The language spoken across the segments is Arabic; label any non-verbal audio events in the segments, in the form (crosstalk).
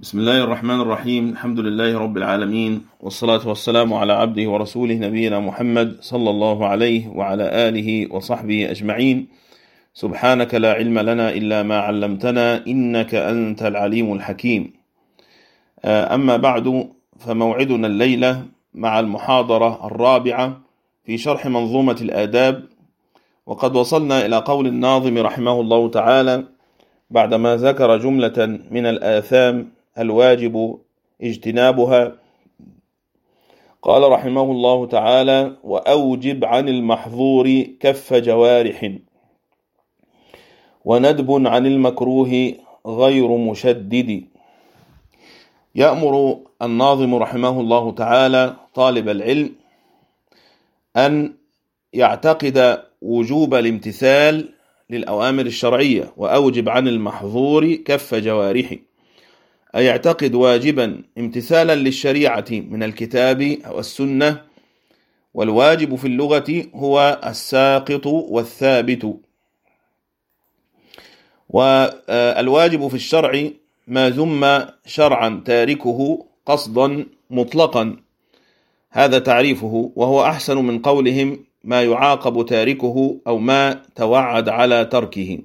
بسم الله الرحمن الرحيم. الحمد لله رب العالمين. والصلاة والسلام على عبده ورسوله نبينا محمد صلى الله عليه وعلى آله وصحبه أجمعين. سبحانك لا علم لنا إلا ما علمتنا إنك أنت العليم الحكيم. أما بعد فموعدنا الليلة مع المحاضرة الرابعة في شرح منظومة الآداب. وقد وصلنا إلى قول الناظم رحمه الله تعالى بعدما ذكر جملة من الآثام الواجب اجتنابها. قال رحمه الله تعالى وأوجب عن المحظور كف جوارح. وندب عن المكروه غير مشدد. يأمر الناظم رحمه الله تعالى طالب العلم أن يعتقد وجوب الامتثال للأوامر الشرعية. وأوجب عن المحظور كف جوارحه يعتقد واجبا امتثالا للشريعة من الكتاب أو السنة والواجب في اللغة هو الساقط والثابت. والواجب في الشرع ما ذم شرعا تاركه قصدا مطلقا. هذا تعريفه وهو أحسن من قولهم ما يعاقب تاركه أو ما توعد على تركه.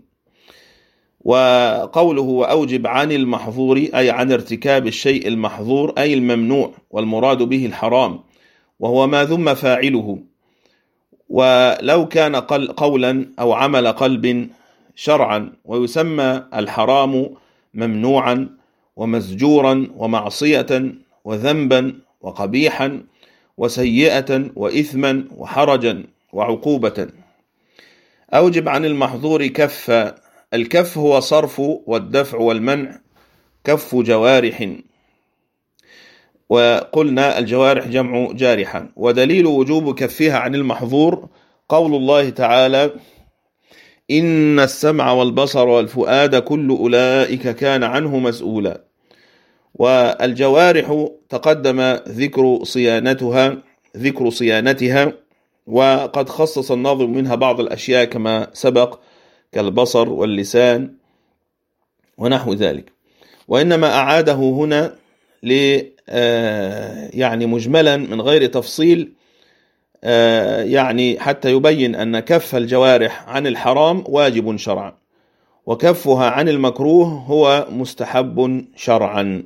وقوله وأوجب عن المحظور أي عن ارتكاب الشيء المحظور أي الممنوع والمراد به الحرام وهو ما ذم فاعله. ولو كان قولا أو عمل قلب شرعا ويسمى الحرام ممنوعا ومزجورا ومعصية وذنبا وقبيحا وسيئة وإثما وحرجا وعقوبة. أوجب عن المحظور كف الكف هو صرف والدفع والمنع كف جوارح. وقلنا الجوارح جمع جارحة ودليل وجوب كفها عن المحظور قول الله تعالى إن السمع والبصر والفؤاد كل أولئك كان عنه مسؤولا. والجوارح تقدم ذكر صيانتها ذكر صيانتها وقد خصص الناظم منها بعض الأشياء كما سبق. كالبصر واللسان ونحو ذلك. وإنما أعاده هنا ل يعني مجملا من غير تفصيل يعني حتى يبين أن كف الجوارح عن الحرام واجب شرعا وكفها عن المكروه هو مستحب شرعا.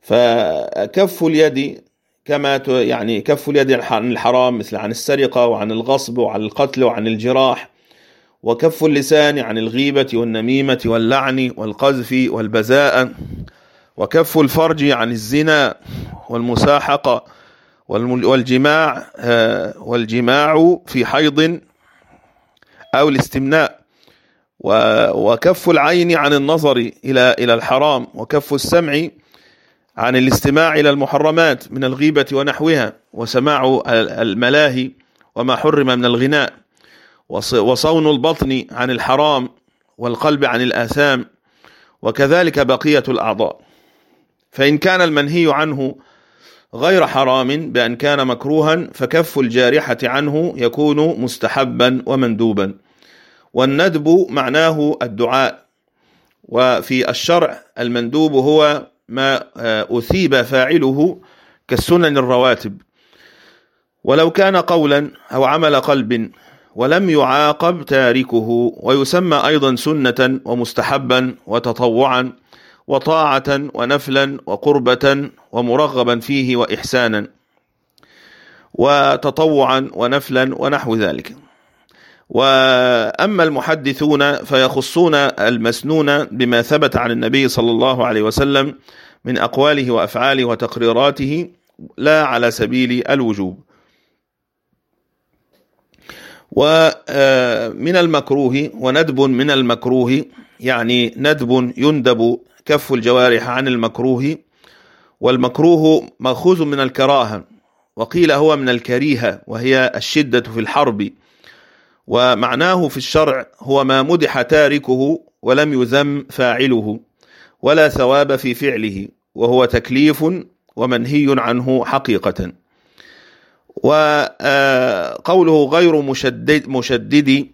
فكف اليد كما يعني كف اليد عن الحرام مثل عن السرقة وعن الغصب وعن القتل وعن الجراح وكف اللسان عن الغيبة والنميمة واللعن والقذف والبذاء وكف الفرج عن الزنا والمساحقة والجماع والجماع في حيض أو الاستمناء وكف العين عن النظر إلى إلى الحرام وكف السمع عن الاستماع إلى المحرمات من الغيبة ونحوها وسماع الملاهي وما حرم من الغناء. وصون البطن عن الحرام والقلب عن الآثام وكذلك بقية الأعضاء. فإن كان المنهي عنه غير حرام بأن كان مكروها فكف الجارحة عنه يكون مستحبا ومندوبا. والندب معناه الدعاء. وفي الشرع المندوب هو ما أثيب فاعله كالسنن الرواتب. ولو كان قولا أو عمل قلب ولم يعاقب تاركه ويسمى أيضا سنة ومستحبا وتطوعا وطاعة ونفلا وقربة ومرغبا فيه وإحسانا وتطوعا ونفلا ونحو ذلك. وأما المحدثون فيخصون المسنون بما ثبت عن النبي صلى الله عليه وسلم من أقواله وأفعاله وتقريراته لا على سبيل الوجوب. ومن المكروه وندب من المكروه يعني ندب يندب كف الجوارح عن المكروه والمكروه مأخوذ من الكراهة وقيل هو من الكريهة وهي الشدة في الحرب ومعناه في الشرع هو ما مدح تاركه ولم يذم فاعله ولا ثواب في فعله وهو تكليف ومنهي عنه حقيقة. وقوله غير مشدد مشدد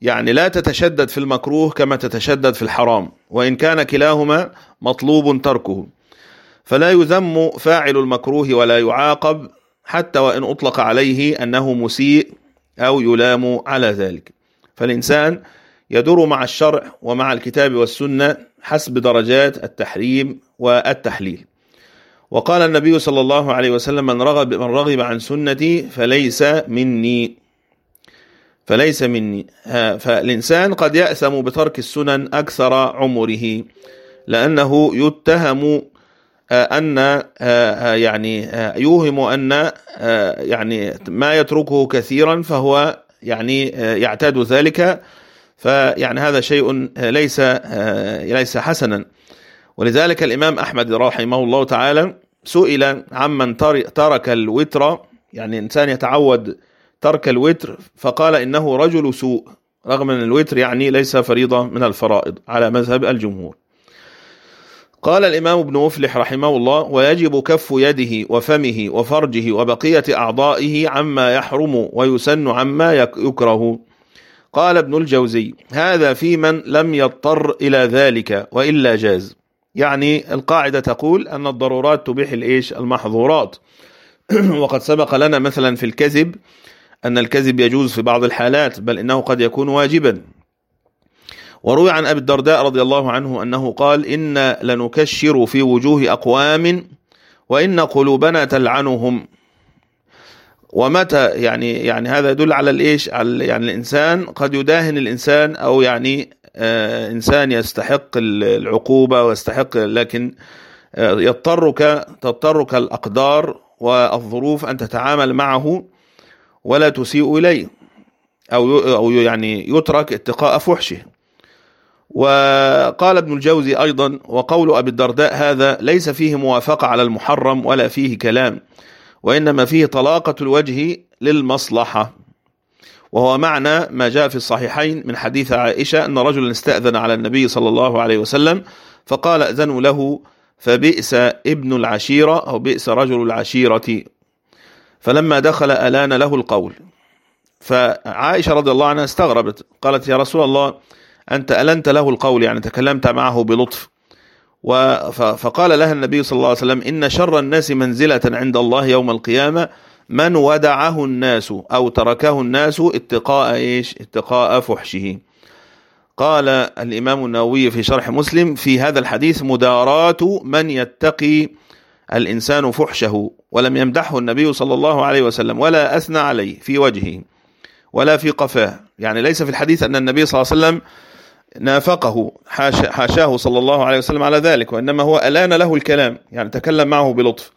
يعني لا تتشدد في المكروه كما تتشدد في الحرام وإن كان كلاهما مطلوب تركه. فلا يذم فاعل المكروه ولا يعاقب حتى وإن أطلق عليه أنه مسيء أو يلام على ذلك. فالإنسان يدور مع الشرع ومع الكتاب والسنة حسب درجات التحريم والتحليل. وقال النبي صلى الله عليه وسلم من رغب, من رغب عن سنتي فليس مني. فليس مني. فالإنسان قد يأثم بترك السنن أكثر عمره لأنه يتهم أن يعني يوهم أن يعني ما يتركه كثيرا فهو يعني يعتاد ذلك. فيعني هذا شيء ليس ليس حسنا. ولذلك الإمام أحمد رحمه الله تعالى سئل عمن ترك الوتر يعني إنسان يتعود ترك الوتر فقال إنه رجل سوء رغم أن الوتر يعني ليس فريضة من الفرائض على مذهب الجمهور. قال الإمام ابن مفلح رحمه الله ويجب كف يده وفمه وفرجه وبقية أعضائه عما يحرم ويسن عما يكره. قال ابن الجوزي هذا في من لم يضطر إلى ذلك وإلا جاز. يعني القاعدة تقول أن الضرورات تبيح الإيش؟ المحظورات. (clears throat) وقد سبق لنا مثلا في الكذب أن الكذب يجوز في بعض الحالات بل إنه قد يكون واجبا. وروي عن أبي الدرداء رضي الله عنه أنه قال إن لنكشر في وجوه أقوام وإن قلوبنا تلعنهم. ومتى يعني يعني هذا يدل على الإيش؟ على يعني الإنسان قد يداهن الإنسان أو يعني إنسان يستحق العقوبة ويستحق لكن آه يضطرك تضطرك الأقدار والظروف أن تتعامل معه ولا تسيء إليه أو أو يعني يترك اتقاء فحشه. وقال ابن الجوزي أيضا وقول أبي الدرداء هذا ليس فيه موافقة على المحرم ولا فيه كلام وإنما فيه طلاقة الوجه للمصلحة. وهو معنى ما جاء في الصحيحين من حديث عائشة أن رجلا استأذن على النبي صلى الله عليه وسلم فقال أذنوا له فبئس ابن العشيرة أو بئس رجل العشيرة. فلما دخل ألان له القول. فعائشة رضي الله عنها استغربت قالت يا رسول الله أنت ألنت له القول يعني تكلمت معه بلطف. فقال لها النبي صلى الله عليه وسلم إن شر الناس منزلة عند الله يوم القيامة من ودعه الناس أو تركه الناس اتقاء إيش؟ اتقاء فحشه. قال الإمام النووي في شرح مسلم في هذا الحديث مداراة من يتقي الإنسان فحشه ولم يمدحه النبي صلى الله عليه وسلم ولا أثنى عليه في وجهه ولا في قفاه. يعني ليس في الحديث أن النبي صلى الله عليه وسلم نافقه حاشاه صلى الله عليه وسلم على ذلك وإنما هو ألان له الكلام يعني تكلم معه بلطف.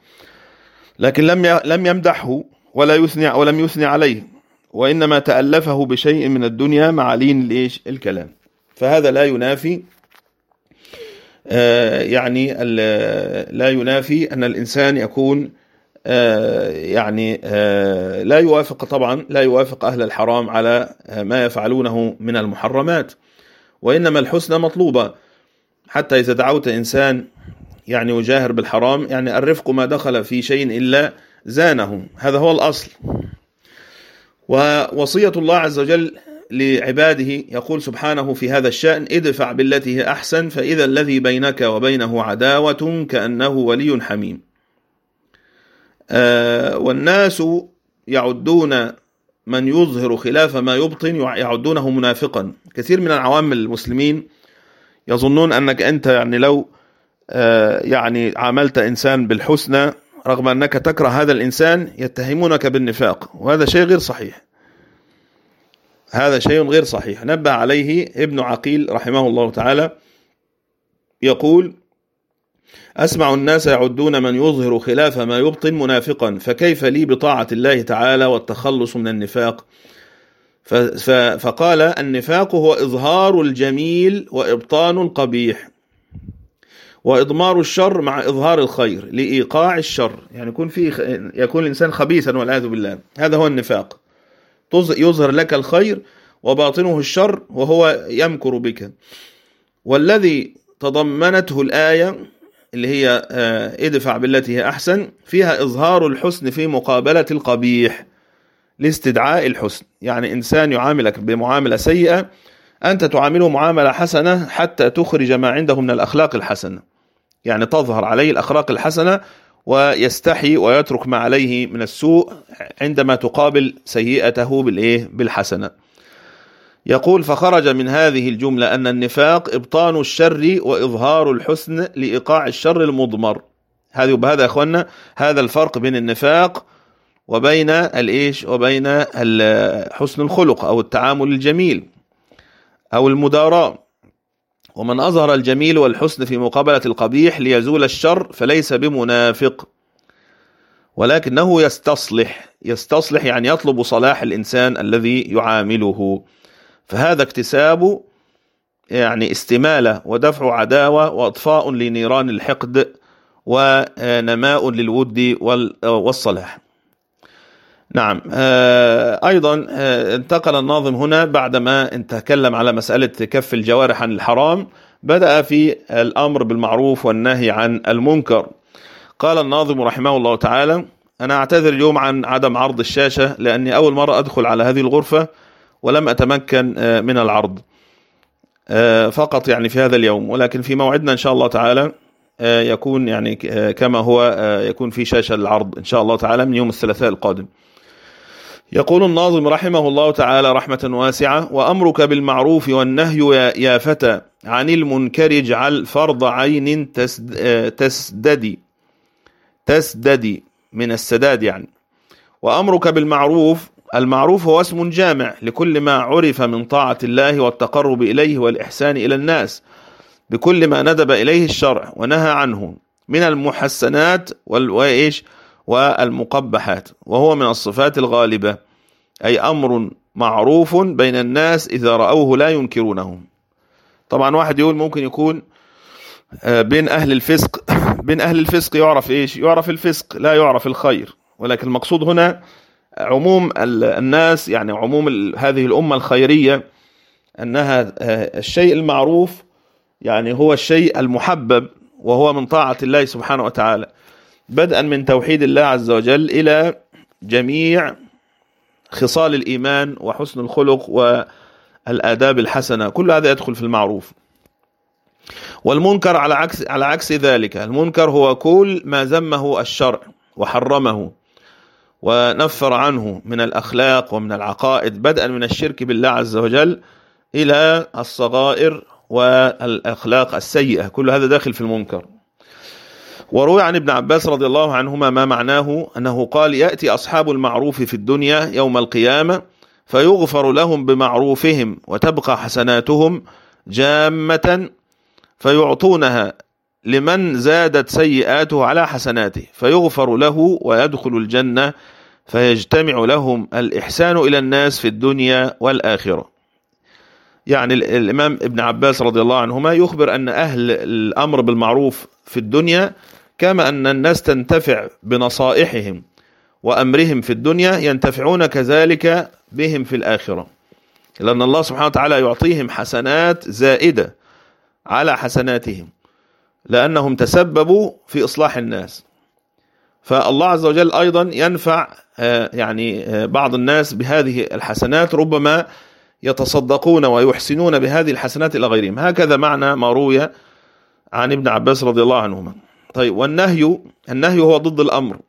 لكن لم لم يمدحه ولا يثني ولم يثني عليه وإنما تألفه بشيء من الدنيا مع لين الإيش الكلام. فهذا لا ينافي آه يعني لا ينافي أن الإنسان يكون آه يعني آه لا يوافق طبعا لا يوافق أهل الحرام على ما يفعلونه من المحرمات. وإنما الحسنى مطلوبة. حتى إذا دعوت إنسان يعني يجاهر بالحرام يعني الرفق ما دخل في شيء إلا زانه هذا هو الأصل. ووصية الله عز وجل لعباده يقول سبحانه في هذا الشأن ادفع بالتي هي أحسن فإذا الذي بينك وبينه عداوة كأنه ولي حميم. آه والناس يعدون من يظهر خلاف ما يبطن يعدونه منافقا. كثير من العوام المسلمين يظنون أنك أنت يعني لو يعني عاملت إنسان بالحسنى رغم أنك تكره هذا الإنسان يتهمونك بالنفاق وهذا شيء غير صحيح. هذا شيء غير صحيح. نبه عليه ابن عقيل رحمه الله تعالى يقول أسمع الناس يعدون من يظهر خلاف ما يبطن منافقا فكيف لي بطاعة الله تعالى والتخلص من النفاق؟ فقال النفاق هو إظهار الجميل وإبطان القبيح. وإضمار الشر مع إظهار الخير لإيقاع الشر. يعني يكون في يكون الإنسان خبيثا والعياذ بالله. هذا هو النفاق. يظهر لك الخير وباطنه الشر وهو يمكر بك. والذي تضمنته الآية اللي هي ادفع بالتي هي أحسن فيها إظهار الحسن في مقابلة القبيح لاستدعاء الحسن. يعني إنسان يعاملك بمعاملة سيئة أنت تعامله معاملة حسنة حتى تخرج ما عنده من الأخلاق الحسنة. يعني تظهر عليه الأخلاق الحسنة ويستحي ويترك ما عليه من السوء عندما تقابل سيئته بالإيه؟ بالحسنة. يقول فخرج من هذه الجملة أن النفاق إبطان الشر وإظهار الحسن لإيقاع الشر المضمر. هذا بهذا يا أخوانا هذا الفرق بين النفاق وبين الإيش؟ وبين حسن الخلق أو التعامل الجميل أو المداراة. ومن أظهر الجميل والحسن في مقابلة القبيح ليزول الشر فليس بمنافق ولكنه يستصلح يستصلح يعني يطلب صلاح الإنسان الذي يعامله. فهذا اكتساب يعني استمالة ودفع عداوة وإطفاء لنيران الحقد ونماء للود والصلاح. نعم. أيضا انتقل الناظم هنا بعدما تكلم على مسألة كف الجوارح عن الحرام. بدأ في الأمر بالمعروف والنهي عن المنكر. قال الناظم رحمه الله تعالى أنا أعتذر اليوم عن عدم عرض الشاشة لأني أول مرة أدخل على هذه الغرفة ولم أتمكن من العرض. فقط يعني في هذا اليوم. ولكن في موعدنا إن شاء الله تعالى يكون يعني كما هو يكون في شاشة للعرض إن شاء الله تعالى من يوم الثلاثاء القادم. يقول الناظم رحمه الله تعالى رحمة واسعة وأمرك بالمعروف والنهي يا فتى عن المنكر اجعل فرض عين تسددي. تسددي من السداد يعني. وأمرك بالمعروف المعروف هو اسم جامع لكل ما عرف من طاعة الله والتقرب إليه والإحسان إلى الناس بكل ما ندب إليه الشرع ونهى عنه. من المحسنات والإيش والمقبحات وهو من الصفات الغالبة أي أمر معروف بين الناس إذا رأوه لا ينكرونه طبعا واحد يقول ممكن يكون بين أهل الفسق (coughs) بين أهل الفسق يعرف إيش؟ يعرف الفسق لا يعرف الخير. ولكن المقصود هنا عموم الناس يعني عموم هذه الأمة الخيرية أنها الشيء المعروف يعني هو الشيء المحبب وهو من طاعة الله سبحانه وتعالى. بدءا من توحيد الله عز وجل إلى جميع خصال الإيمان وحسن الخلق والآداب الحسنة. كل هذا يدخل في المعروف. والمنكر على عكس على عكس ذلك. المنكر هو كل ما ذمه الشرع وحرمه ونفر عنه من الأخلاق ومن العقائد بدءا من الشرك بالله عز وجل إلى الصغائر والأخلاق السيئة. كل هذا داخل في المنكر. وروي عن ابن عباس رضي الله عنهما ما معناه أنه قال يأتي أصحاب المعروف في الدنيا يوم القيامة فيغفر لهم بمعروفهم وتبقى حسناتهم جامة فيعطونها لمن زادت سيئاته على حسناته فيغفر له ويدخل الجنة فيجتمع لهم الإحسان إلى الناس في الدنيا والآخرة. يعني الإمام ابن عباس رضي الله عنهما يخبر أن أهل الأمر بالمعروف في الدنيا كما أن الناس تنتفع بنصائحهم وأمرهم في الدنيا ينتفعون كذلك بهم في الآخرة. لأن الله سبحانه وتعالى يعطيهم حسنات زائدة على حسناتهم لأنهم تسببوا في إصلاح الناس. فالله عز وجل أيضا ينفع يعني بعض الناس بهذه الحسنات ربما يتصدقون ويحسنون بهذه الحسنات إلى غيرهم. هكذا معنى ما روي عن ابن عباس رضي الله عنهما. طيب والنهي النهي هو ضد الأمر.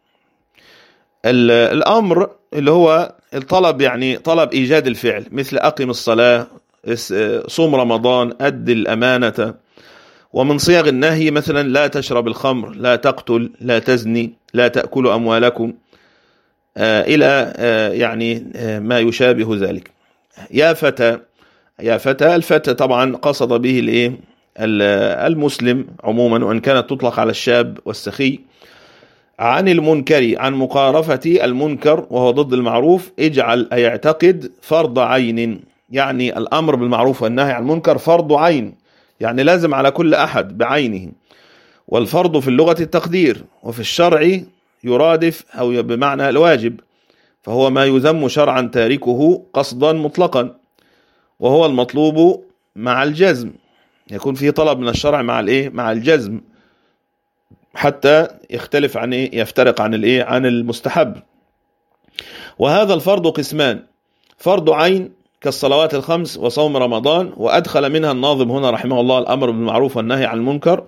الأمر اللي هو الطلب يعني طلب إيجاد الفعل مثل أقم الصلاة صوم رمضان أد الأمانة. ومن صيغ النهي مثلا لا تشرب الخمر لا تقتل لا تزني لا تأكل أموالكم. إلى يعني ما يشابه ذلك. يا فتى يا فتى الفتى طبعا قصد به الإيه؟ المسلم عموما وإن كانت تطلق على الشاب والسخي عن المنكر عن مقارفة المنكر وهو ضد المعروف اجعل أي اعتقد فرض عين. يعني الأمر بالمعروف والنهي عن المنكر فرض عين. يعني لازم على كل أحد بعينه. والفرض في اللغة التقدير وفي الشرع يرادف أو بمعنى الواجب. فهو ما يذم شرعا تاركه قصدا مطلقا. وهو المطلوب مع الجزم. يكون فيه طلب من الشرع مع الايه؟ مع الجزم. حتى يختلف عن إيه؟ يفترق عن الايه؟ عن المستحب. وهذا الفرض قسمان. فرض عين كالصلوات الخمس وصوم رمضان وأدخل منها الناظم هنا رحمه الله الأمر بالمعروف والنهي عن المنكر.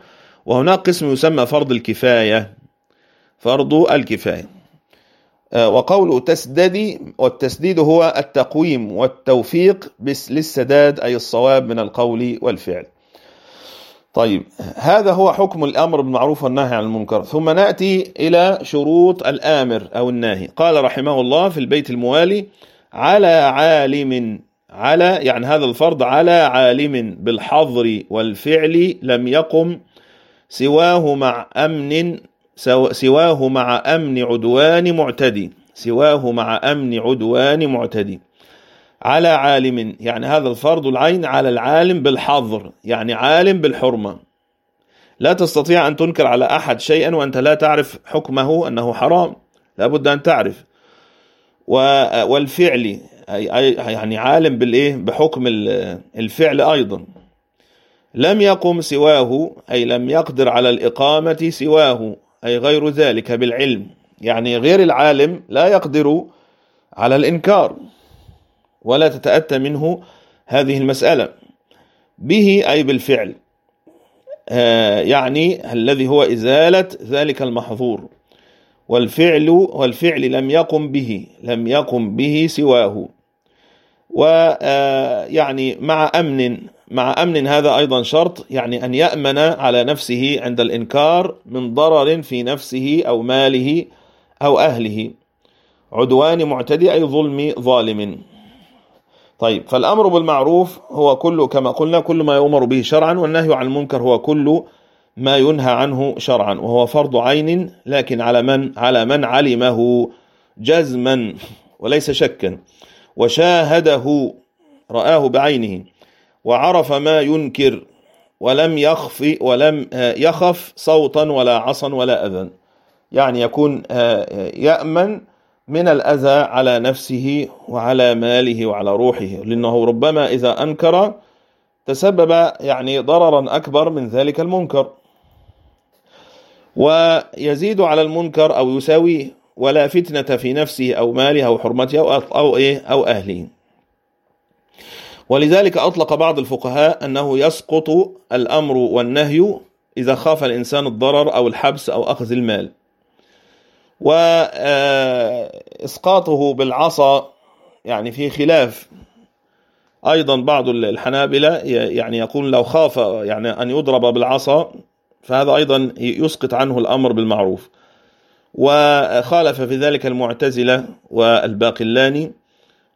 وهناك قسم يسمى فرض الكفاية. فرض الكفاية. وقوله تسددي والتسديد هو التقويم والتوفيق للسداد أي الصواب من القول والفعل. طيب هذا هو حكم الأمر بالمعروف والنهي عن المنكر. ثم نأتي إلى شروط الآمر أو الناهي. قال رحمه الله في البيت الموالي على عالم على يعني هذا الفرض على عالم بالحظر والفعل لم يقم سواه مع أمن سواه مع أمن عدوان معتدي. سواه مع أمن عدوان معتدي. على عالم يعني هذا الفرض العين على العالم بالحظر يعني عالم بالحرمة. لا تستطيع أن تنكر على أحد شيئا وأنت لا تعرف حكمه أنه حرام. لابد أن تعرف. والفعل يعني عالم بالإيه؟ بحكم الفعل أيضا. لم يقم سواه أي لم يقدر على الإقامة سواه أي غير ذلك بالعلم. يعني غير العالم لا يقدر على الإنكار. ولا تتأتى منه هذه المسألة. به أي بالفعل. يعني الذي هو إزالة ذلك المحظور. والفعل والفعل لم يقم به لم يقم به سواه. ويعني مع أمن مع أمن هذا أيضا شرط يعني أن يأمن على نفسه عند الإنكار من ضرر في نفسه أو ماله أو أهله. عدوان معتدي أي ظلم ظالم. طيب فالأمر بالمعروف هو كل كما قلنا كل ما يؤمر به شرعا والنهي عن المنكر هو كل ما ينهى عنه شرعا وهو فرض عين لكن على من؟ على من علمه جزما وليس شكا. وشاهده رآه بعينه وعرف ما ينكر ولم يخف ولم يخف صوتا ولا عصا ولا أذى. يعني يكون يأمن من الأذى على نفسه وعلى ماله وعلى روحه لأنه ربما إذا أنكر تسبب يعني ضررا أكبر من ذلك المنكر. ويزيد على المنكر أو يساويه ولا فتنة في نفسه أو ماله أو حرمته أو, أو, إيه؟ أو أهله. ولذلك أطلق بعض الفقهاء أنه يسقط الأمر والنهي إذا خاف الإنسان الضرر أو الحبس أو أخذ المال. وإسقاطه بالعصا يعني في خلاف. أيضا بعض الحنابلة يعني يقول لو خاف يعني أن يضرب بالعصا فهذا أيضا يسقط عنه الأمر بالمعروف. وخالف في ذلك المعتزلة والباقلاني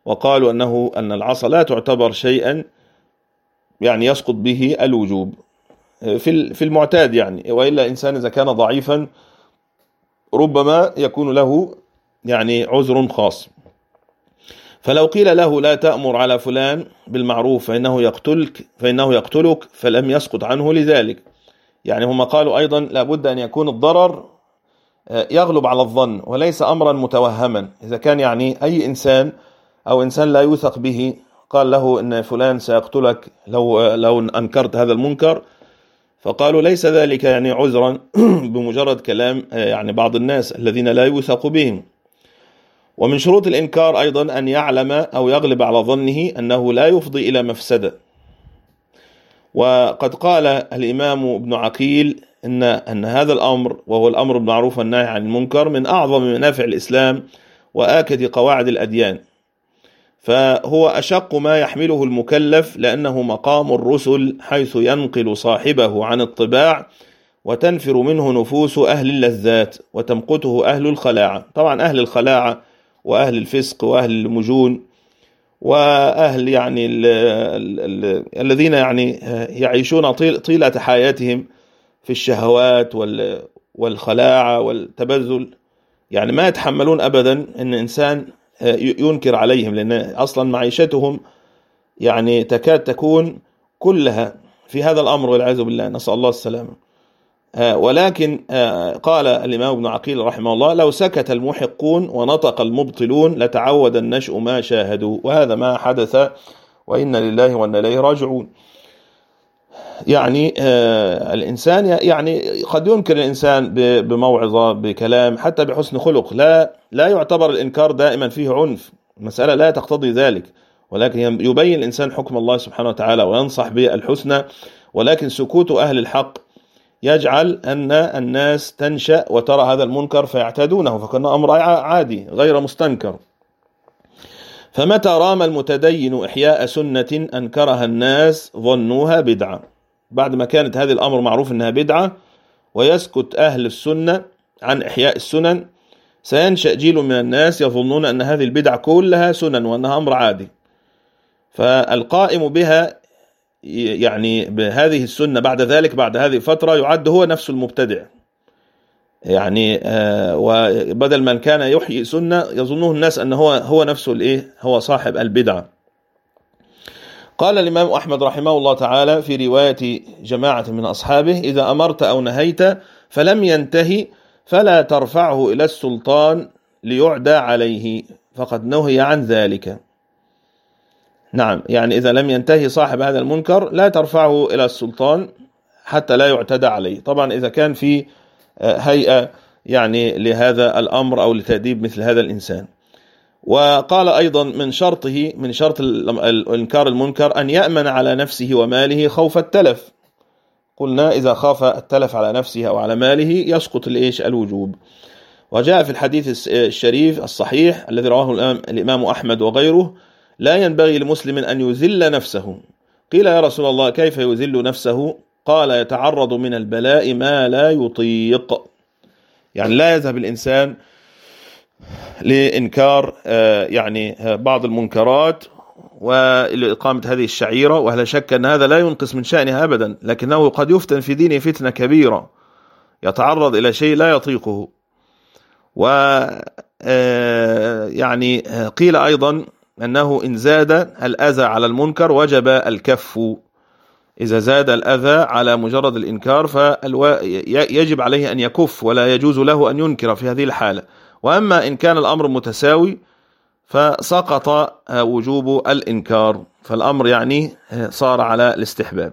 وقالوا أنه أن العصا لا تعتبر شيئا يعني يسقط به الوجوب. في المعتاد يعني وإلا إنسان إذا كان ضعيفا ربما يكون له يعني عذر خاص. فلو قيل له لا تأمر على فلان بالمعروف فإنه يقتلك فإنه يقتلك فلم يسقط عنه لذلك. يعني هم قالوا أيضا لابد أن يكون الضرر يغلب على الظن وليس أمرا متوهما. إذا كان يعني أي إنسان أو إنسان لا يوثق به قال له إن فلان سيقتلك لو لو أنكرت هذا المنكر فقالوا ليس ذلك يعني عذرا (clears throat) بمجرد كلام يعني بعض الناس الذين لا يوثق بهم. ومن شروط الإنكار أيضا أن يعلم أو يغلب على ظنه أنه لا يفضي إلى مفسدة. وقد قال الإمام ابن عقيل إن, أن هذا الأمر وهو الأمر بالمعروف والنهي عن المنكر من أعظم منافع الإسلام وآكد قواعد الأديان. فهو أشق ما يحمله المكلف لأنه مقام الرسل حيث ينقل صاحبه عن الطباع وتنفر منه نفوس أهل اللذات وتمقته أهل الخلاعة طبعا أهل الخلاعة وأهل الفسق وأهل المجون وأهل يعني ال ال ال الذين يعني يعيشون طيل طيلة حياتهم في الشهوات والخلاعة والتبذل. يعني ما يتحملون أبدا أن إنسان ينكر عليهم لأن أصلا معيشتهم يعني تكاد تكون كلها في هذا الأمر والعياذ بالله نسأل الله السلامة. ولكن قال الإمام ابن عقيل رحمه الله لو سكت المحقون ونطق المبطلون لتعود النشء ما شاهدوا وهذا ما حدث وإن لله وإن إليه راجعون. يعني آه الإنسان يعني قد ينكر الإنسان بموعظة بكلام حتى بحسن خلق. لا لا يعتبر الإنكار دائما فيه عنف. المسألة لا تقتضي ذلك. ولكن يبين الإنسان حكم الله سبحانه وتعالى وينصح بالحسنى. ولكن سكوت أهل الحق يجعل أن الناس تنشأ وترى هذا المنكر فيعتادونه فكأن أمر عادي غير مستنكر. فمتى رام المتدين إحياء سنة أنكرها الناس ظنوها بدعة؟ بعد ما كانت هذه الأمر معروف أنها بدعة ويسكت أهل السنة عن إحياء السنن. سينشأ جيل من الناس يظنون أن هذه البدع كلها سنن وأنها أمر عادي. فالقائم بها يعني بهذه السنة بعد ذلك بعد هذه الفترة يعد هو نفس المبتدع. يعني آه وبدل من كان يحيي سنة يظنه الناس أنه هو هو نفسه الإيه؟ هو صاحب البدعة. قال الإمام أحمد رحمه الله تعالى في رواية جماعة من أصحابه إذا أمرت أو نهيت فلم ينتهي فلا ترفعه إلى السلطان ليعدى عليه. فقد نهي عن ذلك. نعم يعني إذا لم ينتهي صاحب هذا المنكر لا ترفعه إلى السلطان حتى لا يعتدى عليه. طبعا إذا كان في آه، هيئة يعني لهذا الأمر أو لتأديب مثل هذا الإنسان. وقال أيضا من شرطه من شرط الإنكار المنكر أن يأمن على نفسه وماله خوف التلف. قلنا إذا خاف التلف على نفسه أو على ماله يسقط الإيش الوجوب. وجاء في الحديث الشريف الصحيح الذي رواه الإمام أحمد وغيره لا ينبغي لمسلم أن يذل نفسه. قيل يا رسول الله كيف يذل نفسه؟ قال يتعرض من البلاء ما لا يطيق. يعني لا يذهب الإنسان لإنكار آه، يعني آه، بعض المنكرات ولإقامة هذه الشعيرة. ولا شك أن هذا لا ينقص من شأنها أبدا؟ لكنه قد يفتن في دينه فتنة كبيرة يتعرض إلى شيء لا يطيقه. و آه، يعني قيل أيضا أنه إن زاد الأذى على المنكر وجب الكف. إذا زاد الأذى على مجرد الإنكار فيجب عليه أن يكف ولا يجوز له أن ينكر في هذه الحالة. وأما إن كان الأمر متساوي فسقط وجوب الإنكار فالأمر يعني صار على الاستحباب.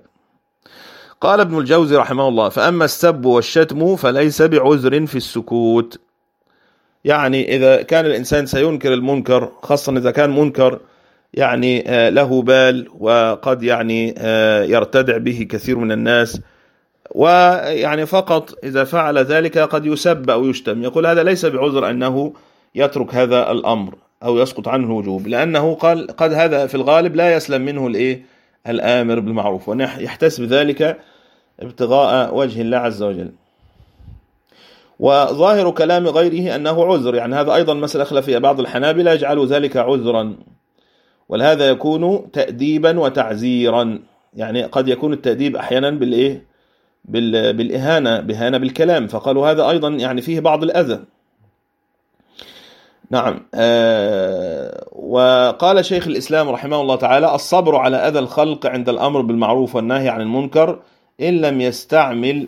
قال ابن الجوزي رحمه الله فأما السب والشتم فليس بعذر في السكوت. يعني إذا كان الإنسان سينكر المنكر خاصة إذا كان منكر يعني له بال وقد يعني يرتدع به كثير من الناس ويعني فقط إذا فعل ذلك قد يسب أو يشتم. يقول هذا ليس بعذر أنه يترك هذا الأمر أو يسقط عنه الوجوب لأنه قال قد هذا في الغالب لا يسلم منه الإيه؟ الآمر بالمعروف ويحتسب ذلك ابتغاء وجه الله عز وجل. وظاهر كلام غيره أنه عذر يعني هذا أيضا مسألة خلافية. بعض الحنابلة يجعلوا ذلك عذرا ولهذا يكون تأديبا وتعزيرا. يعني قد يكون التأديب أحيانا بالإيه؟ بالإهانة بهانة بالكلام. فقالوا هذا أيضا يعني فيه بعض الأذى. نعم. آه وقال شيخ الإسلام رحمه الله تعالى الصبر على أذى الخلق عند الأمر بالمعروف والنهي عن المنكر إن لم يستعمل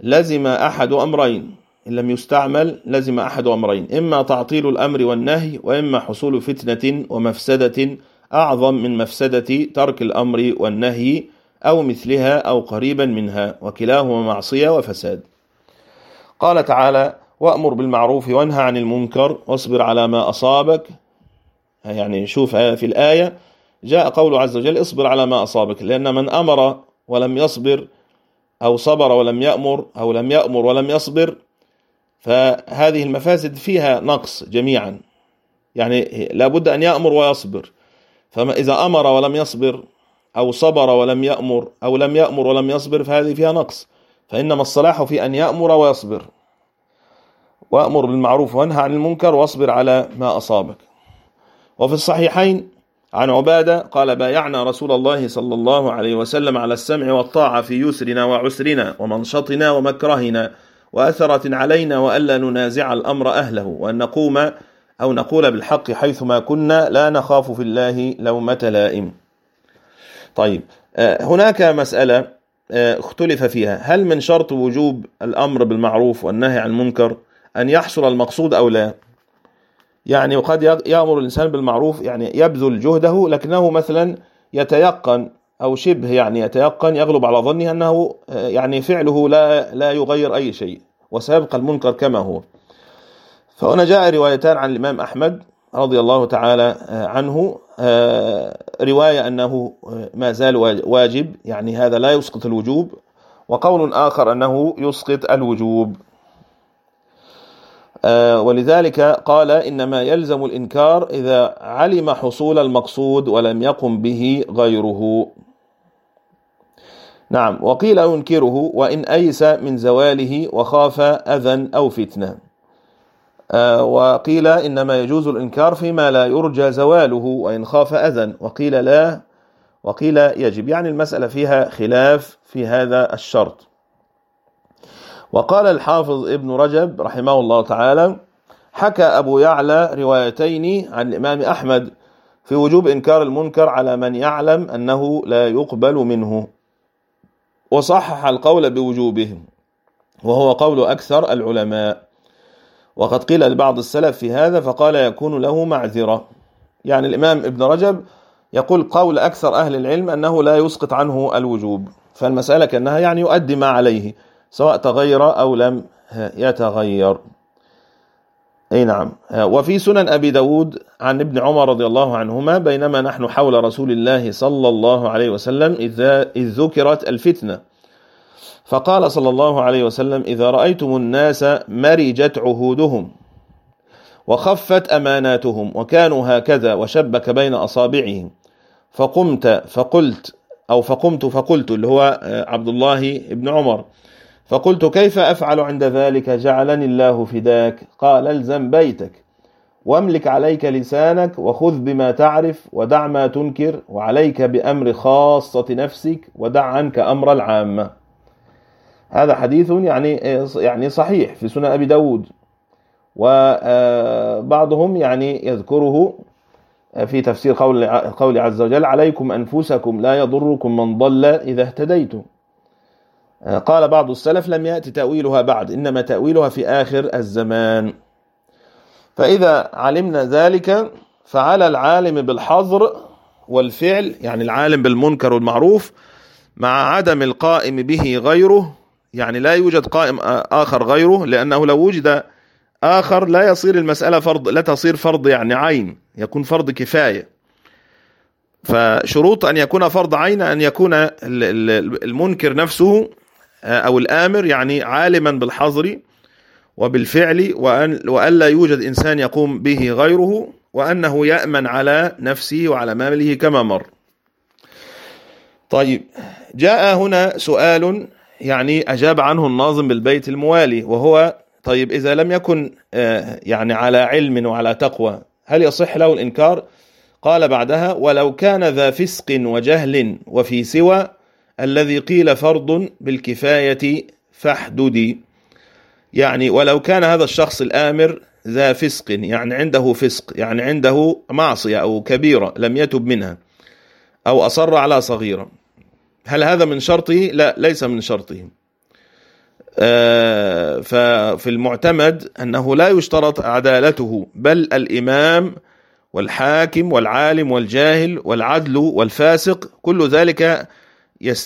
لزم أحد أمرين. إن لم يستعمل لزم أحد أمرين. إما تعطيل الأمر والنهي وإما حصول فتنة ومفسدة أعظم من مفسدة ترك الأمر والنهي أو مثلها أو قريبا منها وكلاهما معصية وفساد. قال تعالى وأمر بالمعروف وانهى عن المنكر واصبر على ما أصابك. يعني شوف في الآية جاء قول عز وجل اصبر على ما أصابك. لأن من أمر ولم يصبر أو صبر ولم يأمر أو لم يأمر ولم يصبر فهذه المفاسد فيها نقص جميعا. يعني لابد أن يأمر ويصبر. فإذا أمر ولم يصبر أو صبر ولم يأمر أو لم يأمر ولم يصبر فهذه فيها نقص. فإنما الصلاح في أن يأمر ويصبر. وأمر بالمعروف وانهى عن المنكر واصبر على ما أصابك. وفي الصحيحين عن عبادة قال بايعنا رسول الله صلى الله عليه وسلم على السمع والطاعة في يسرنا وعسرنا ومنشطنا ومكرهنا وأثرة علينا وألا ننازع الأمر أهله وأن نقوم أو نقول بالحق حيثما كنا لا نخاف في الله لومة لائم. طيب آه، هناك مسألة آه، اختلف فيها. هل من شرط وجوب الأمر بالمعروف والنهي عن المنكر أن يحصل المقصود أو لا؟ يعني وقد يأمر الإنسان بالمعروف يعني يبذل جهده لكنه مثلا يتيقن أو شبه يعني يتيقن يغلب على ظنه أنه يعني فعله لا لا يغير أي شيء وسيبقى المنكر كما هو. فهنا جاء روايتان عن الإمام أحمد رضي الله تعالى عنه. رواية أنه ما زال واجب يعني هذا لا يسقط الوجوب وقول آخر أنه يسقط الوجوب. ولذلك قال إنما يلزم الإنكار إذا علم حصول المقصود ولم يقم به غيره. نعم وقيل ينكره وإن أيس من زواله وخاف أذى أو فتنة. وقيل إنما يجوز الإنكار فيما لا يرجى زواله وإن خاف أذى. وقيل لا وقيل يجب. يعني المسألة فيها خلاف في هذا الشرط. وقال الحافظ ابن رجب رحمه الله تعالى حكى أبو يعلى روايتين عن الإمام أحمد في وجوب إنكار المنكر على من يعلم أنه لا يقبل منه. وصحح القول بوجوبه وهو قول أكثر العلماء. وقد قيل لبعض السلف في هذا فقال يكون له معذرة. يعني الإمام ابن رجب يقول قول أكثر أهل العلم أنه لا يسقط عنه الوجوب فالمسألة كأنها يعني يؤدي ما عليه سواء تغير أو لم يتغير. أي نعم. وفي سنن أبي داود عن ابن عمر رضي الله عنهما بينما نحن حول رسول الله صلى الله عليه وسلم إذ ذكرت الفتنة. فقال صلى الله عليه وسلم إذا رأيتم الناس مرجت عهودهم وخفت أماناتهم وكانوا هكذا وشبك بين أصابعهم فقمت فقلت أو فقمت فقلت اللي هو عبد الله بن عمر فقلت كيف أفعل عند ذلك؟ جعلني الله فداك. قال ألزم بيتك واملك عليك لسانك وخذ بما تعرف ودع ما تنكر وعليك بأمر خاصة نفسك ودع عنك أمر العامة. هذا حديث يعني يعني صحيح في سنن أبي داود. وبعضهم يعني يذكره في تفسير قول قول عز وجل عليكم أنفسكم لا يضركم من ضل إذا اهتديتم. قال بعض السلف لم يأتي تأويلها بعد إنما تأويلها في آخر الزمان. فإذا علمنا ذلك فعلى العالم بالحظر والفعل يعني العالم بالمنكر والمعروف مع عدم القائم به غيره يعني لا يوجد قائم آخر غيره لأنه لو وجد آخر لا يصير المسألة فرض لا تصير فرض يعني عين يكون فرض كفاية. فشروط أن يكون فرض عين أن يكون المنكر نفسه أو الآمر يعني عالما بالحظر وبالفعل وأن وألا يوجد إنسان يقوم به غيره وأنه يأمن على نفسه وعلى ماله كما مر. طيب جاء هنا سؤال يعني أجاب عنه الناظم بالبيت الموالي وهو طيب إذا لم يكن يعني على علم وعلى تقوى هل يصح له الإنكار؟ قال بعدها ولو كان ذا فسق وجهل وفي سوى الذي قيل فرض بالكفاية فاحددي يعني ولو كان هذا الشخص الآمر ذا فسق يعني عنده فسق يعني عنده معصية أو كبيرة لم يتب منها أو أصر على صغيرة. هل هذا من شرطه؟ لا ليس من شرطه. آه ففي المعتمد أنه لا يشترط عدالته بل الإمام والحاكم والعالم والجاهل والعدل والفاسق كل ذلك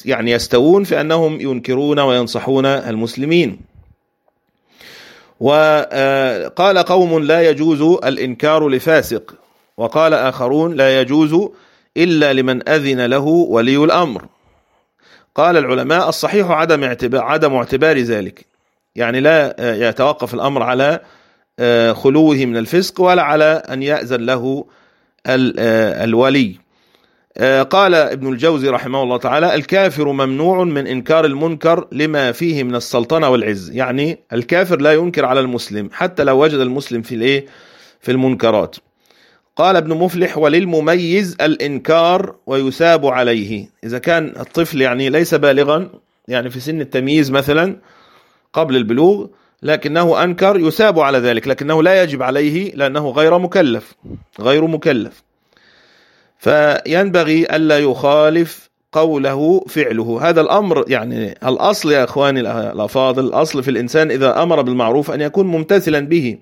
يعني يستوون في أنهم ينكرون وينصحون المسلمين. وقال قوم لا يجوز الإنكار لفاسق وقال آخرون لا يجوز إلا لمن أذن له ولي الأمر. قال العلماء الصحيح عدم اعتبار, عدم اعتبار ذلك. يعني لا يتوقف الأمر على خلوه من الفسق ولا على أن يأذن له الولي. قال ابن الجوزي رحمه الله تعالى الكافر ممنوع من إنكار المنكر لما فيه من السلطنة والعز. يعني الكافر لا ينكر على المسلم حتى لو وجد المسلم في الإيه؟ في المنكرات. قال ابن مفلح وللمميز الإنكار ويساب عليه. إذا كان الطفل يعني ليس بالغا يعني في سن التمييز مثلا قبل البلوغ لكنه أنكر يساب على ذلك لكنه لا يجب عليه لأنه غير مكلف غير مكلف. فينبغي ألا يخالف قوله فعله. هذا الأمر يعني الأصل يا أخواني الأفاضل الأصل في الإنسان إذا أمر بالمعروف أن يكون ممتثلا به.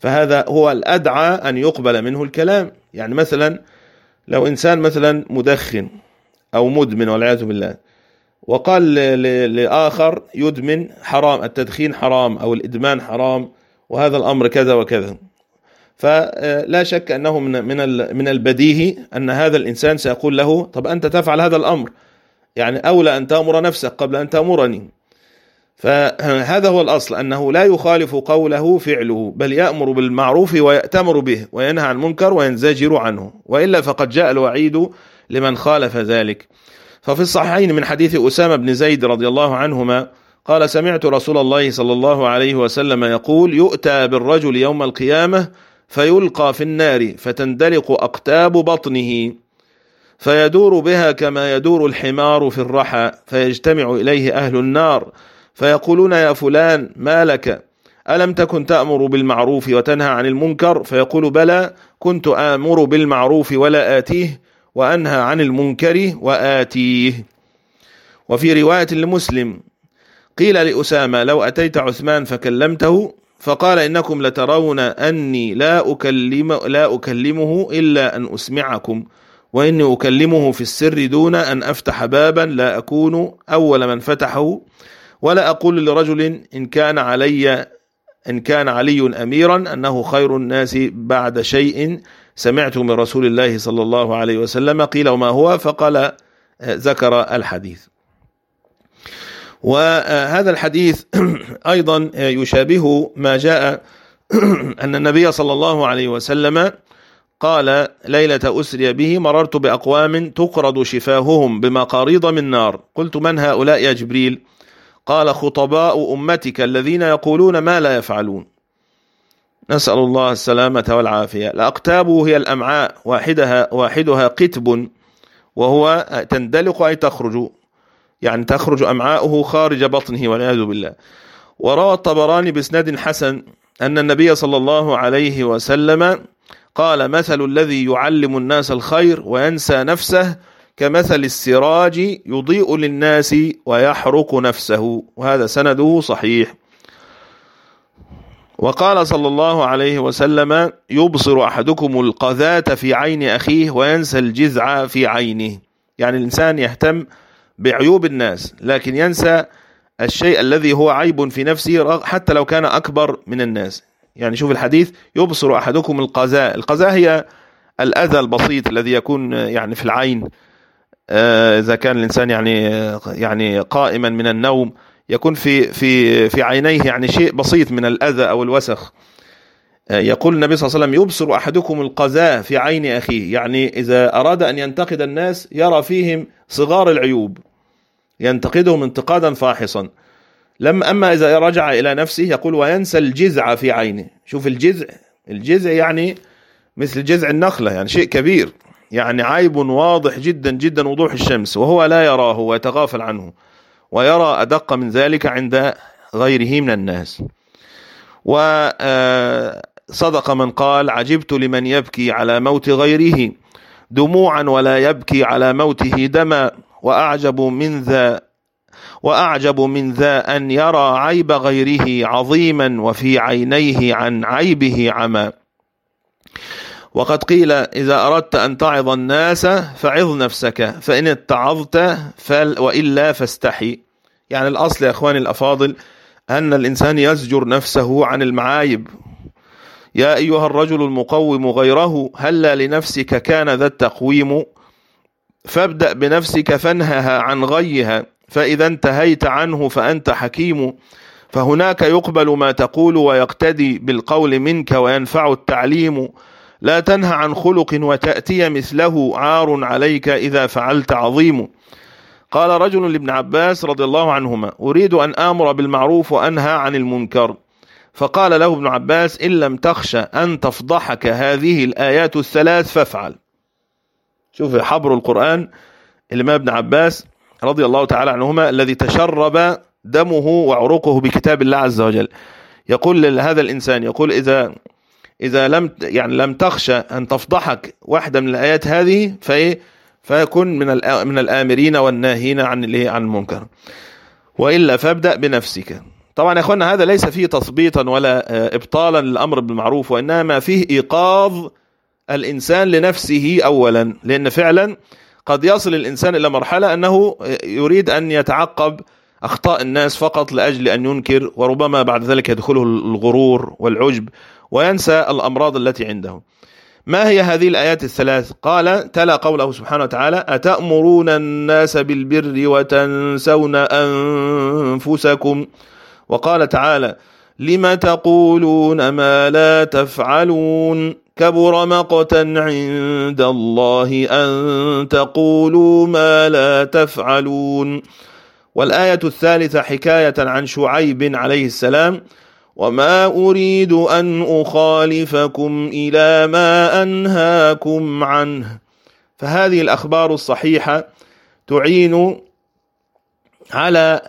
فهذا هو الأدعى أن يقبل منه الكلام. يعني مثلا لو إنسان مثلا مدخن أو مدمن والعياذ بالله وقال لآخر يدمن حرام التدخين حرام أو الإدمان حرام وهذا الأمر كذا وكذا. فلا شك أنه من من البديهي أن هذا الإنسان سيقول له طب أنت تفعل هذا الأمر. يعني أولى أن تأمر نفسك قبل أن تأمرني. فهذا هو الأصل أنه لا يخالف قوله فعله بل يأمر بالمعروف ويأتمر به وينهى عن المنكر وينزجر عنه وإلا فقد جاء الوعيد لمن خالف ذلك. ففي الصحيحين من حديث أسامة بن زيد رضي الله عنهما قال سمعت رسول الله صلى الله عليه وسلم يقول يؤتى بالرجل يوم القيامة فيلقى في النار فتندلق أقتاب بطنه فيدور بها كما يدور الحمار في الرحى فيجتمع إليه أهل النار فيقولون يا فلان ما لك؟ ألم تكن تأمر بالمعروف وتنهى عن المنكر؟ فيقول بلى كنت آمر بالمعروف ولا آتيه وأنهى عن المنكر وآتيه. وفي رواية لمسلم قيل لأسامة لو أتيت عثمان فكلمته فقال إنكم لترون أني لا, أكلم لا أكلمه إلا أن أسمعكم وإني أكلمه في السر دون أن أفتح بابا لا أكون أول من فتحه. ولا أقول لرجل إن كان علي إن كان علي أميرا أنه خير الناس بعد شيء. سمعت من رسول الله صلى الله عليه وسلم قيل وما هو؟ فقال ذكر الحديث. وهذا الحديث (clears throat) أيضا يشابه ما جاء (clears throat) أن النبي صلى الله عليه وسلم قال ليلة أسري به مررت بأقوام تقرض شفاههم بمقاريض من نار. قلت من هؤلاء يا جبريل؟ قال خطباء أمتك الذين يقولون ما لا يفعلون. نسأل الله السلامة والعافية. الأقتاب هي الأمعاء واحدها, واحدها قتب وهو تندلق أي تخرج. يعني تخرج أمعاؤه خارج بطنه والعياذ بالله. وروى الطبراني بإسناد حسن أن النبي صلى الله عليه وسلم قال مثل الذي يعلم الناس الخير وينسى نفسه كمثل السراج يضيء للناس ويحرق نفسه وهذا سنده صحيح. وقال صلى الله عليه وسلم يبصر أحدكم القذاة في عين أخيه وينسى الجذع في عينه. يعني الإنسان يهتم بعيوب الناس لكن ينسى الشيء الذي هو عيب في نفسه حتى لو كان أكبر من الناس. يعني شوف الحديث يبصر أحدكم القذاء القذاء هي الأذى البسيط الذي يكون يعني في العين. آه، إذا كان الإنسان يعني يعني قائما من النوم يكون في في في عينيه يعني شيء بسيط من الأذى أو الوسخ. آه، يقول النبي صلى الله عليه وسلم يبصر أحدكم القذاء في عين أخيه. يعني إذا أراد أن ينتقد الناس يرى فيهم صغار العيوب ينتقدهم انتقادا فاحصا. لما أما إذا رجع إلى نفسه يقول وينسى الجذع في عينه. شوف الجذع الجذع يعني مثل جذع النخلة يعني شيء كبير. يعني عيب واضح جدا جدا وضوح الشمس وهو لا يراه ويتغافل عنه ويرى أدق من ذلك عند غيره من الناس. وصدق من قال عجبت لمن يبكي على موت غيره دموعا ولا يبكي على موته دما وأعجب من ذا وأعجب من ذا أن يرى عيب غيره عظيما وفي عينيه عن عيبه عمى. وقد قيل إذا أردت أن تعظ الناس فعظ نفسك فإن اتعظت فل وإلا فاستحي. يعني الأصل يا أخواني الأفاضل أن الإنسان يزجر نفسه عن المعايب. يا أيها الرجل المقوم غيره هلا لنفسك كان ذا التقويم؟ فابدأ بنفسك فانهها عن غيها فإذا انتهيت عنه فأنت حكيم. فهناك يقبل ما تقول ويقتدي بالقول منك وينفع التعليم. لا تنهى عن خلق وتأتي مثله عار عليك إذا فعلت عظيم. قال رجل لابن عباس رضي الله عنهما أريد أن آمر بالمعروف وأنهى عن المنكر. فقال له ابن عباس إن لم تخشى أن تفضحك هذه الآيات الثلاث فافعل. شوف حبر القرآن الإمام ابن عباس رضي الله تعالى عنهما الذي تشرب دمه وعروقه بكتاب الله عز وجل. يقول لهذا الإنسان يقول إذا إذا لم يعني لم تخشى أن تفضحك واحدة من الآيات هذه فإيه؟ فيكون من من الآمرين والناهين عن عن المنكر. وإلا فابدأ بنفسك. طبعا يا اخوانا هذا ليس فيه تثبيطا ولا آه، ابطالا للأمر بالمعروف وإنما فيه إيقاظ الإنسان لنفسه اولا لأن فعلا قد يصل الإنسان إلى مرحلة أنه يريد أن يتعقب أخطاء الناس فقط لأجل أن ينكر وربما بعد ذلك يدخله الغرور والعجب وينسى الأمراض التي عنده. ما هي هذه الآيات الثلاث؟ قال تلا قوله سبحانه وتعالى أتأمرون الناس بالبر وتنسون أنفسكم؟ وقال تعالى لم تقولون ما لا تفعلون؟ كبر مقتا عند الله أن تقولوا ما لا تفعلون. والآية الثالثة حكاية عن شعيب عليه السلام وما أريد أن أخالفكم إلى ما أنهاكم عنه فهذه الأخبار الصحيحة تعين على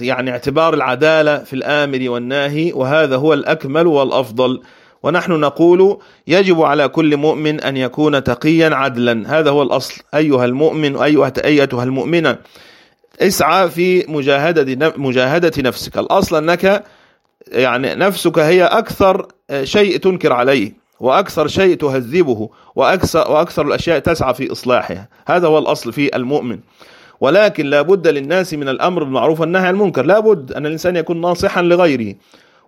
يعني اعتبار العدالة في الآمر والناهي وهذا هو الأكمل والأفضل. ونحن نقول يجب على كل مؤمن أن يكون تقيا عدلا. هذا هو الأصل. أيها المؤمن أيها أيتها المؤمنة اسعى في مجاهدة مجاهدة نفسك. الأصل أنك يعني نفسك هي أكثر شيء تنكر عليه وأكثر شيء تهذبه وأكثر, وأكثر الأشياء تسعى في إصلاحها. هذا هو الأصل في المؤمن. ولكن لا بد للناس من الأمر بالمعروف والنهي عن المنكر. لا بد أن الإنسان يكون ناصحا لغيره.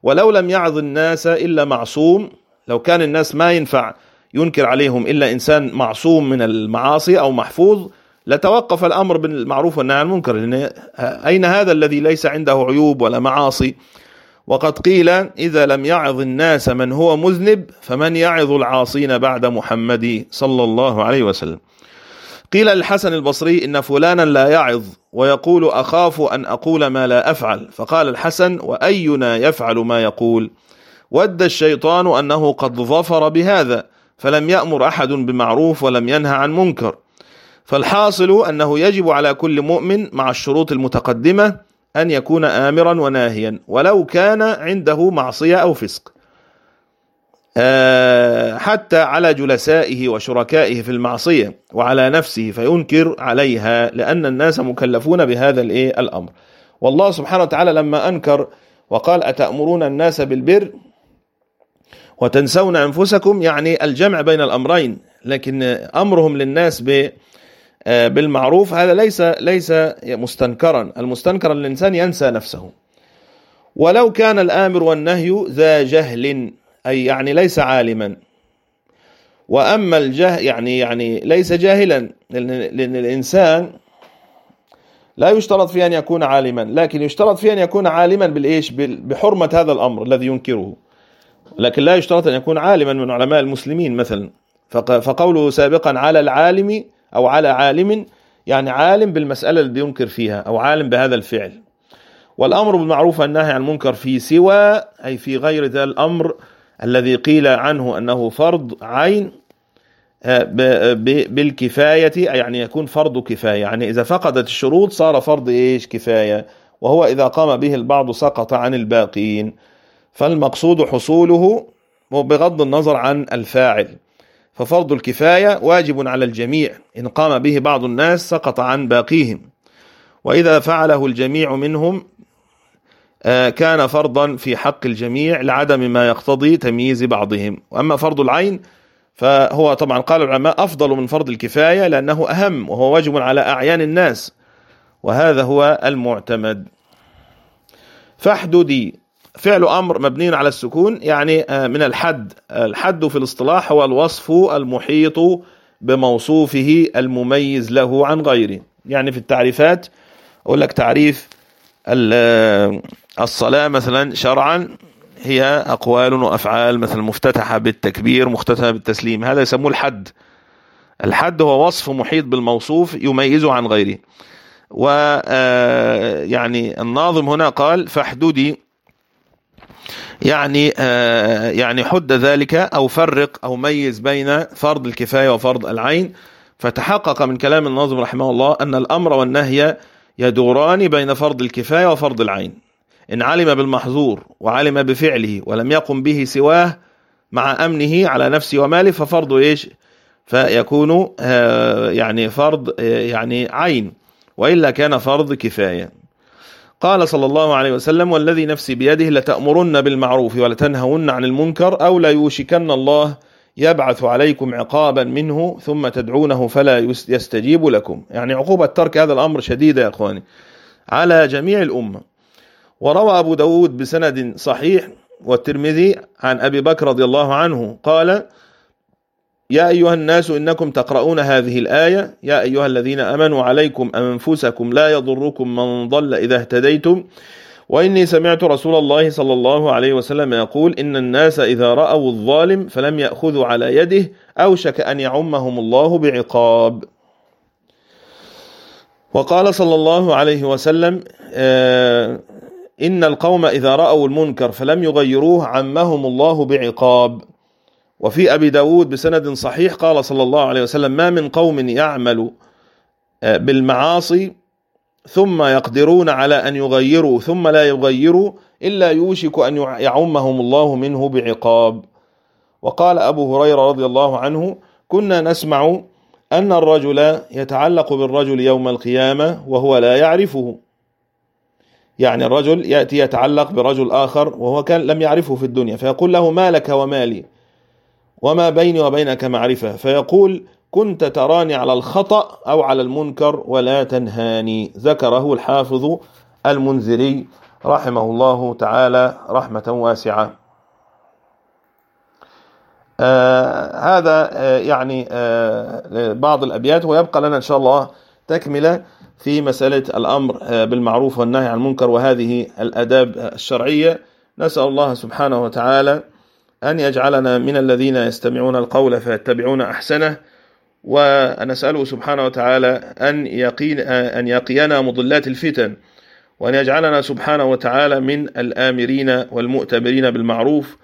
ولو لم يعظ الناس إلا معصوم لو كان الناس ما ينفع ينكر عليهم إلا إنسان معصوم من المعاصي أو محفوظ لتوقف الأمر بالمعروف والنهي عن المنكر. لأن أين هذا الذي ليس عنده عيوب ولا معاصي؟ وقد قيل إذا لم يعظ الناس من هو مذنب فمن يعظ العاصين بعد محمد صلى الله عليه وسلم. قيل للحسن البصري إن فلانا لا يعظ ويقول أخاف أن أقول ما لا أفعل. فقال الحسن وأينا يفعل ما يقول؟ ود الشيطان أنه قد ظفر بهذا فلم يأمر أحد بمعروف ولم ينهى عن منكر. فالحاصل أنه يجب على كل مؤمن مع الشروط المتقدمة أن يكون آمرا وناهيا ولو كان عنده معصية أو فسق. آه، حتى على جلسائه وشركائه في المعصية وعلى نفسه فينكر عليها لأن الناس مكلفون بهذا الأمر. والله سبحانه وتعالى لما أنكر وقال أتأمرون الناس بالبر وتنسون أنفسكم يعني الجمع بين الأمرين لكن أمرهم للناس آه، بالمعروف هذا ليس ليس مستنكرا. المستنكر الإنسان ينسى نفسه. ولو كان الآمر والنهي ذا جهل أي يعني ليس عالما. وأما الجهل يعني يعني ليس جاهلا. لأن الإنسان لا يشترط فيه أن يكون عالما. لكن يشترط فيه أن يكون عالما بالإيش؟ بحرمة هذا الأمر الذي ينكره. لكن لا يشترط أن يكون عالما من علماء المسلمين مثلا. فقوله سابقا على العالم أو على عالم يعني عالم بالمسألة اللي بينكر فيها أو عالم بهذا الفعل. والأمر بالمعروف والنهي عن المنكر في سوى أي في غير ذا الأمر الذي قيل عنه أنه فرض عين آه، بالكفاية يعني يكون فرض كفاية. يعني إذا فقدت الشروط صار فرض إيش؟ كفاية. وهو إذا قام به البعض سقط عن الباقين. فالمقصود حصوله بغض النظر عن الفاعل. ففرض الكفاية واجب على الجميع. إن قام به بعض الناس سقط عن باقيهم. وإذا فعله الجميع منهم آه، كان فرضا في حق الجميع لعدم ما يقتضي تمييز بعضهم. وأما فرض العين فهو طبعا قال العلماء أفضل من فرض الكفاية لأنه أهم وهو واجب على أعيان الناس. وهذا هو المعتمد. فاحددي فعل أمر مبني على السكون يعني آه، من الحد. الحد في الاصطلاح هو الوصف المحيط بموصوفه المميز له عن غيره. يعني في التعريفات أقول لك تعريف آه، الصلاة مثلا شرعا هي أقوال وأفعال مثلا مفتتحة بالتكبير مختتمة بالتسليم هذا يسموه الحد. الحد هو وصف محيط بالموصوف يميزه عن غيره. ويعني آه، الناظم هنا قال فاحددي يعني آه، يعني حد ذلك أو فرق أو ميز بين فرض الكفاية وفرض العين. فتحقق من كلام الناظم رحمه الله أن الأمر والنهي يدوران بين فرض الكفاية وفرض العين. إن علم بالمحظور وعلم بفعله ولم يقم به سواه مع أمنه على نفسه وماله ففرض إيش؟ فيكون آه، يعني فرض آه، يعني عين. وإلا كان فرض كفاية. قال صلى الله عليه وسلم والذي نفسي بيده لتأمرن بالمعروف ولتنهون عن المنكر أو لا يوشكن الله يبعث عليكم عقابا منه ثم تدعونه فلا يستجيب لكم. يعني عقوبة ترك هذا الأمر شديدة يا أخواني على جميع الأمة. وروى أبو داود بسند صحيح والترمذي عن أبي بكر رضي الله عنه قال يا أيها الناس إنكم تقرؤون هذه الآية. يا أيها الذين أمنوا عليكم أنفسكم لا يضركم من ضل إذا اهتديتم. وإني سمعت رسول الله صلى الله عليه وسلم يقول إن الناس إذا رأوا الظالم فلم يأخذوا على يده أوشك أن يعمهم الله بعقاب. وقال صلى الله عليه وسلم آه، إن القوم إذا رأوا المنكر فلم يغيروه عمهم الله بعقاب. وفي أبي داود بسند صحيح قال صلى الله عليه وسلم ما من قوم يعمل آه، بالمعاصي ثم يقدرون على أن يغيروا ثم لا يغيروا إلا يوشك أن يعمهم الله منه بعقاب. وقال أبو هريرة رضي الله عنه كنا نسمع أن الرجل يتعلق بالرجل يوم القيامة وهو لا يعرفه. يعني الرجل يأتي يتعلق برجل آخر وهو كان لم يعرفه في الدنيا فيقول له ما لك ومالي وما بيني وبينك معرفة. فيقول كنت تراني على الخطأ أو على المنكر ولا تنهاني. ذكره الحافظ المنذري رحمه الله تعالى رحمة واسعة. آه هذا آه يعني آه بعض الأبيات ويبقى لنا إن شاء الله تكملة في مسألة الأمر آه بالمعروف والنهي عن المنكر وهذه الأداب الشرعية. نسأل الله سبحانه وتعالى أن يجعلنا من الذين يستمعون القول فيتبعون أحسنه ونسأله سبحانه وتعالى أن, يقين أن يقينا مضلات الفتن وأن يجعلنا سبحانه وتعالى من الآمرين والمؤتمرين بالمعروف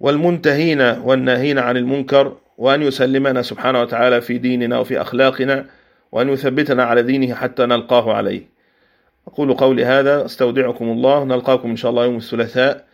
والمنتهين والناهين عن المنكر وأن يسلمنا سبحانه وتعالى في ديننا وفي أخلاقنا وأن يثبتنا على دينه حتى نلقاه عليه. أقول قولي هذا أستودعكم الله نلقاكم إن شاء الله يوم الثلاثاء.